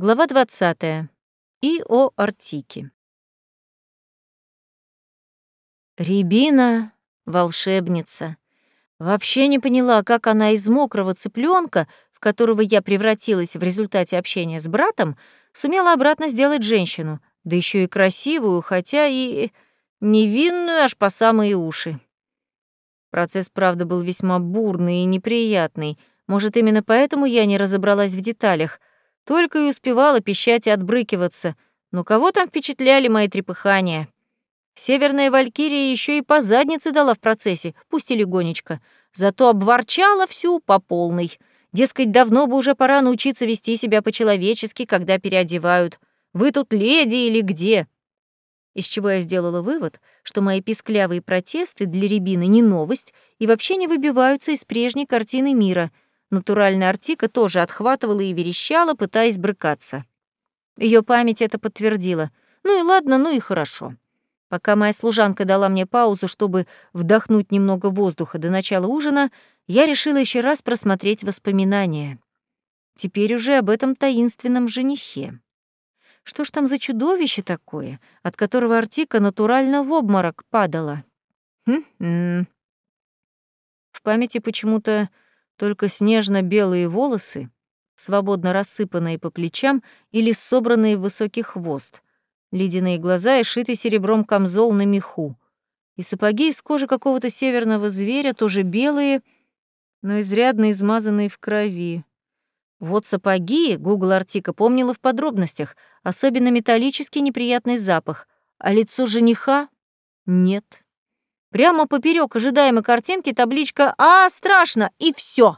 Глава 20. И о Артике. Рябина — волшебница. Вообще не поняла, как она из мокрого цыпленка, в которого я превратилась в результате общения с братом, сумела обратно сделать женщину, да еще и красивую, хотя и невинную аж по самые уши. Процесс, правда, был весьма бурный и неприятный. Может, именно поэтому я не разобралась в деталях — только и успевала пищать и отбрыкиваться. Но кого там впечатляли мои трепыхания? Северная Валькирия еще и по заднице дала в процессе, пусть и легонечко. Зато обворчала всю по полной. Дескать, давно бы уже пора научиться вести себя по-человечески, когда переодевают. Вы тут леди или где? Из чего я сделала вывод, что мои писклявые протесты для Рябины не новость и вообще не выбиваются из прежней картины мира — Натуральная Артика тоже отхватывала и верещала, пытаясь брыкаться. Ее память это подтвердила. Ну и ладно, ну и хорошо. Пока моя служанка дала мне паузу, чтобы вдохнуть немного воздуха до начала ужина, я решила еще раз просмотреть воспоминания. Теперь уже об этом таинственном женихе. Что ж там за чудовище такое, от которого Артика натурально в обморок падала? Хм-хм. В памяти почему-то только снежно-белые волосы, свободно рассыпанные по плечам или собранные в высокий хвост, ледяные глаза и шитый серебром камзол на меху, и сапоги из кожи какого-то северного зверя, тоже белые, но изрядно измазанные в крови. Вот сапоги Гугл Артика помнила в подробностях, особенно металлический неприятный запах, а лицо жениха — нет. Прямо поперек ожидаемой картинки табличка «А, страшно!» и все.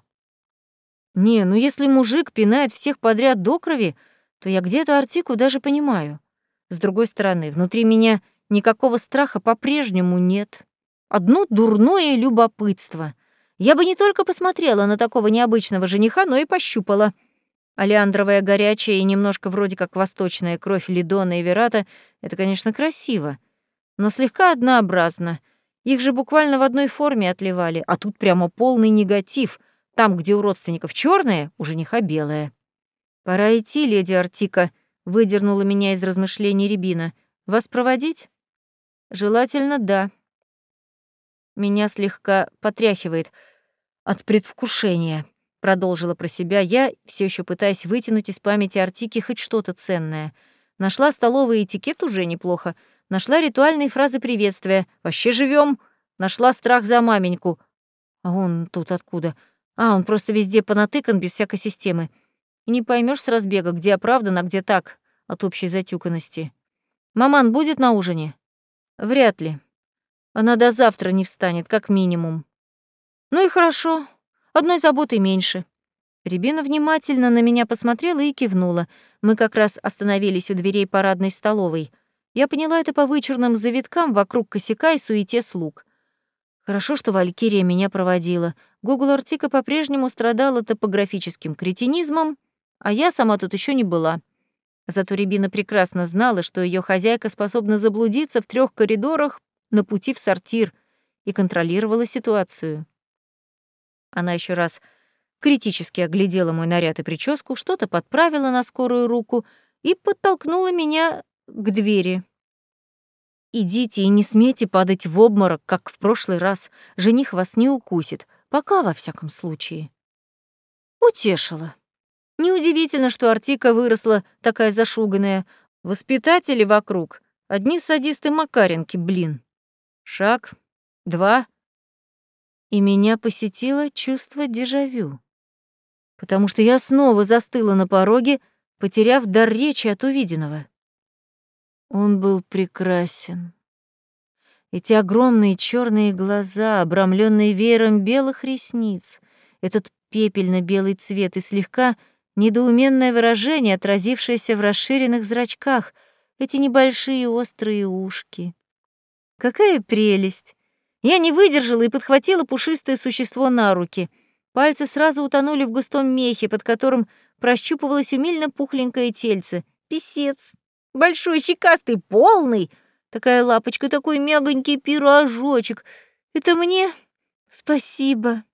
Не, ну если мужик пинает всех подряд до крови, то я где-то Артику даже понимаю. С другой стороны, внутри меня никакого страха по-прежнему нет. Одно дурное любопытство. Я бы не только посмотрела на такого необычного жениха, но и пощупала. Алиандровая горячая и немножко вроде как восточная кровь Лидона и Верата — это, конечно, красиво, но слегка однообразно — их же буквально в одной форме отливали, а тут прямо полный негатив. Там, где у родственников черное, у жениха белое. «Пора идти, леди Артика», — выдернула меня из размышлений Рябина. «Вас проводить?» «Желательно, да». Меня слегка потряхивает от предвкушения, продолжила про себя я, все еще пытаясь вытянуть из памяти Артики хоть что-то ценное. Нашла столовый этикет уже неплохо, Нашла ритуальные фразы приветствия. «Вообще живем. Нашла страх за маменьку. А он тут откуда? А, он просто везде понатыкан, без всякой системы. И не поймешь с разбега, где оправдан, а где так, от общей затюканности. Маман будет на ужине? Вряд ли. Она до завтра не встанет, как минимум. Ну и хорошо. Одной заботы меньше. Рябина внимательно на меня посмотрела и кивнула. Мы как раз остановились у дверей парадной столовой. Я поняла это по вычурным завиткам вокруг косяка и суете слуг. Хорошо, что Валькирия меня проводила. Гугл Артика по-прежнему страдала топографическим кретинизмом, а я сама тут еще не была. Зато Рябина прекрасно знала, что ее хозяйка способна заблудиться в трех коридорах на пути в сортир и контролировала ситуацию. Она еще раз критически оглядела мой наряд и прическу, что-то подправила на скорую руку и подтолкнула меня к двери. «Идите и не смейте падать в обморок, как в прошлый раз. Жених вас не укусит. Пока, во всяком случае». Утешила. Неудивительно, что Артика выросла такая зашуганная. Воспитатели вокруг. Одни садисты Макаренки, блин. Шаг, два. И меня посетило чувство дежавю. Потому что я снова застыла на пороге, потеряв дар речи от увиденного. Он был прекрасен. Эти огромные черные глаза, обрамленные веером белых ресниц, этот пепельно-белый цвет и слегка недоуменное выражение, отразившееся в расширенных зрачках, эти небольшие острые ушки. Какая прелесть! Я не выдержала и подхватила пушистое существо на руки. Пальцы сразу утонули в густом мехе, под которым прощупывалось умильно пухленькое тельце. Писец! Большой, щекастый, полный. Такая лапочка, такой мягонький пирожочек. Это мне? Спасибо.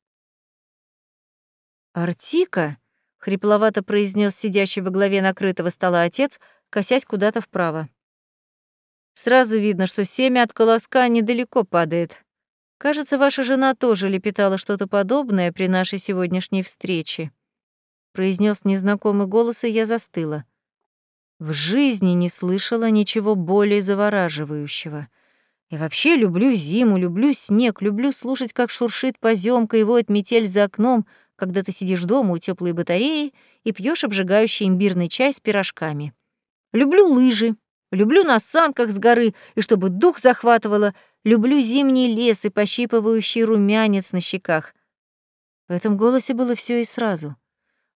Артика, хрипловато произнес сидящий во главе накрытого стола отец, косясь куда-то вправо. Сразу видно, что семя от колоска недалеко падает. Кажется, ваша жена тоже лепетала что-то подобное при нашей сегодняшней встрече. Произнес незнакомый голос, и я застыла. В жизни не слышала ничего более завораживающего. И вообще люблю зиму, люблю снег, люблю слушать, как шуршит поземка и воет метель за окном, когда ты сидишь дома у теплой батареи и пьешь обжигающий имбирный чай с пирожками. Люблю лыжи, люблю на санках с горы, и чтобы дух захватывало, люблю зимний лес и пощипывающий румянец на щеках. В этом голосе было все и сразу.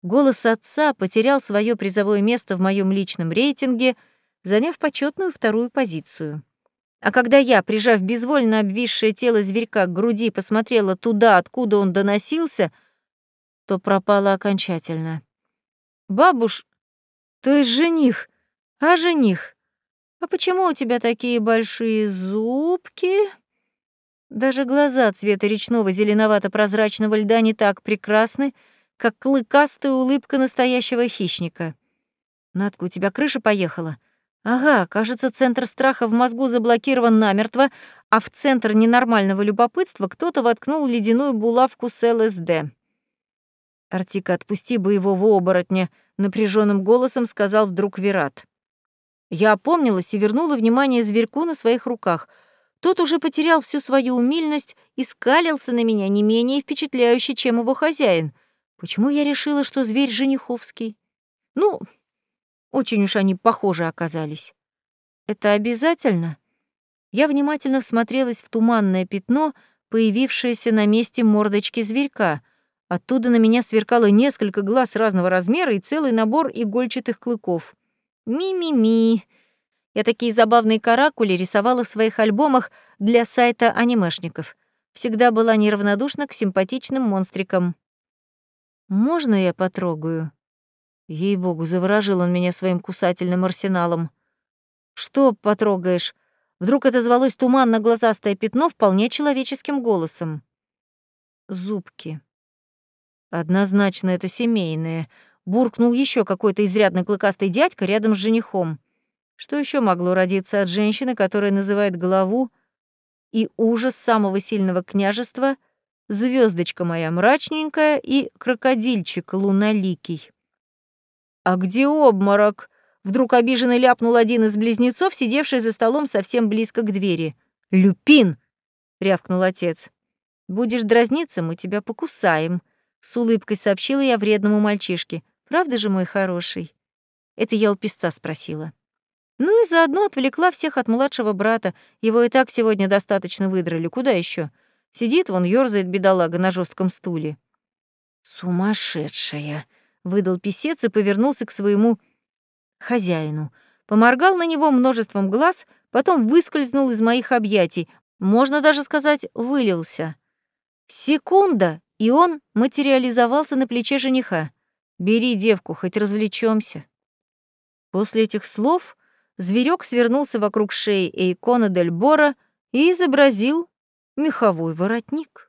Голос отца потерял свое призовое место в моем личном рейтинге, заняв почетную вторую позицию. А когда я, прижав безвольно обвисшее тело зверька к груди, посмотрела туда, откуда он доносился, то пропала окончательно. «Бабуш, то есть жених, а жених, а почему у тебя такие большие зубки?» Даже глаза цвета речного зеленовато-прозрачного льда не так прекрасны, как клыкастая улыбка настоящего хищника. «Надка, у тебя крыша поехала?» Ага, кажется, центр страха в мозгу заблокирован намертво, а в центр ненормального любопытства кто-то воткнул ледяную булавку с ЛСД. «Артика, отпусти боевого оборотня», — напряженным голосом сказал вдруг Вират. Я опомнилась и вернула внимание зверьку на своих руках. Тот уже потерял всю свою умильность и скалился на меня не менее впечатляюще, чем его хозяин. Почему я решила, что зверь жениховский? Ну, очень уж они похожи оказались. Это обязательно? Я внимательно всмотрелась в туманное пятно, появившееся на месте мордочки зверька. Оттуда на меня сверкало несколько глаз разного размера и целый набор игольчатых клыков. Ми-ми-ми. Я такие забавные каракули рисовала в своих альбомах для сайта анимешников. Всегда была неравнодушна к симпатичным монстрикам. «Можно я потрогаю?» Ей-богу, заворожил он меня своим кусательным арсеналом. «Что потрогаешь?» Вдруг это звалось туманно-глазастое пятно вполне человеческим голосом. «Зубки». Однозначно это семейное. Буркнул еще какой-то изрядно клыкастый дядька рядом с женихом. Что еще могло родиться от женщины, которая называет главу и ужас самого сильного княжества звездочка моя мрачненькая и крокодильчик луноликий? «А где обморок?» Вдруг обиженно ляпнул один из близнецов, сидевший за столом совсем близко к двери. «Люпин!» — рявкнул отец. «Будешь дразниться, мы тебя покусаем», — с улыбкой сообщила я вредному мальчишке. «Правда же, мой хороший?» Это я у песца спросила. Ну и заодно отвлекла всех от младшего брата. Его и так сегодня достаточно выдрали. Куда еще? Сидит вон, ёрзает бедолага на жестком стуле. «Сумасшедшая!» выдал писец и повернулся к своему хозяину. Поморгал на него множеством глаз, потом выскользнул из моих объятий, можно даже сказать, вылился. Секунда, и он материализовался на плече жениха. «Бери девку, хоть развлечемся. После этих слов зверек свернулся вокруг шеи Эйкона Дель Бора и изобразил меховой воротник.